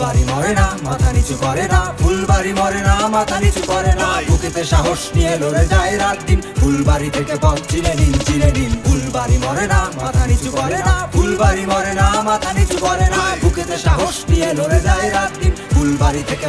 ফুলবাড়ি মরে না মাথা নিচু করে না ফুলবাড়ি মরে না মাথা নিচু করে না। বুকেতে সাহস নিয়ে লড়ে যায় রাত দিন। ফুলবাড়ি থেকে পথ চিনে নিন চিনে নিন। ফুলবাড়ি মরে না মাথা নিচু করে না ফুলবাড়ি মরে না মাথা নিচু করে না। বুকেতে সাহস নিয়ে লড়ে যায় রাত দিন। ফুলবাড়ি থেকে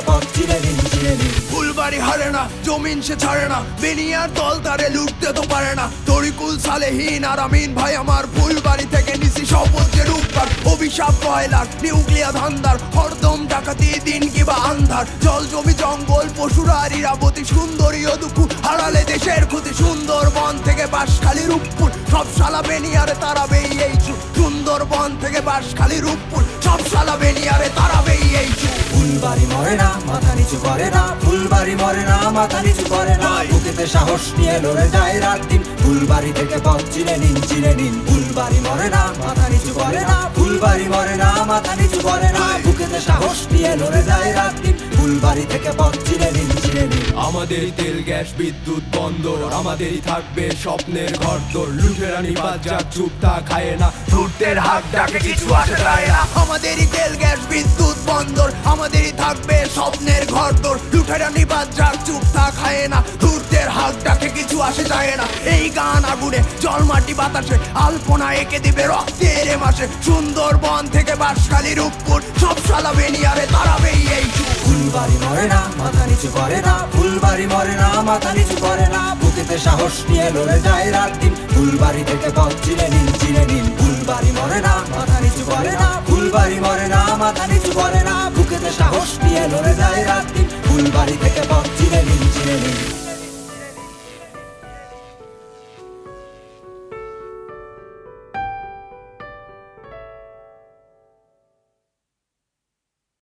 ফুলবাড়ি হারে না, জমিন সে ছাড়ে না, বেনিয়ার দল তারে লুটতে তো পারে না। তরিকুল সালেহীন আর আমিন ভাই আমার ফুলবাড়ি থেকে নিছি শপথ যে রূপকার অভিশাপ কয়লার নিউক্লিয়া ধান্দার হরদম ডাকাতি, দিন কিবা আন্ধার। জল জমি, জঙ্গল, পশুরা ইরাবতী সুন্দরী ও দুঃখ। হারালে দেশের ক্ষতি, সুন্দরবন থেকে বাঁশখালী রূপপুর। সব শালা বেনিয়ারে তারা এই চু সুন্দরবন থেকে বাঁশখালী রূপপুর। সব শালা বেনিয়ারে নিচু করে না ফুলবাড়ি মরে না মাথা নিচু করে না। বুকেতে সাহস নিয়ে লড়ে যায় রাত দিন। ফুলবাড়ি থেকে পথ চিনে নিন চিনে নিন। ফুলবাড়ি মরে না মাথা নিচু করে না। ফুলবাড়ি মরে না মাথা নিচু করে না। বুকেতে সাহস নিয়ে লড়ে যায় রাত দিন। ফুলবাড়ি থেকে চিনে নিন চিনে নিন। তেল, গ্যাস, বিদ্যুৎ, বন্দর, আমাদেরই থাকবে স্বপ্নের বাজার চুপ তা খায় না। ধূর্তের হাত ডাকে, কিছু আসে যায় না। আমাদেরই তেল, গ্যাস, বিদ্যুৎ, বন্দর, আমাদেরই থাকবে স্বপ্নের ঘর চুপ থাক খায় না। ধূর্তের হাত ডাকে, কিছু আসে যায় না। এই গান আগুনে, জল, মাটি, বাতাসে, আলপনা এঁকে দিবে রক্তের মাসে। সুন্দরবন থেকে বাঁশখালী রূপপুর সব শালা বেনিয়ারে চুপ ফুলবাড়ি মরে না, মাথা নিচু করে না, ফুলবাড়ি মরে না, মাথা নিচু করে না। বুকেতে সাহস নিয়ে লড়ে যায় রাত দিন। ফুলবাড়ি থেকে পথ চিনে নিন চিনে নিন। ফুলবাড়ি মরে না, মাথা নিচু করে না, ফুলবাড়ি মরে না, মাথা নিচু করে না। বুকেতে সাহস নিয়ে লড়ে যায় রাত দিন।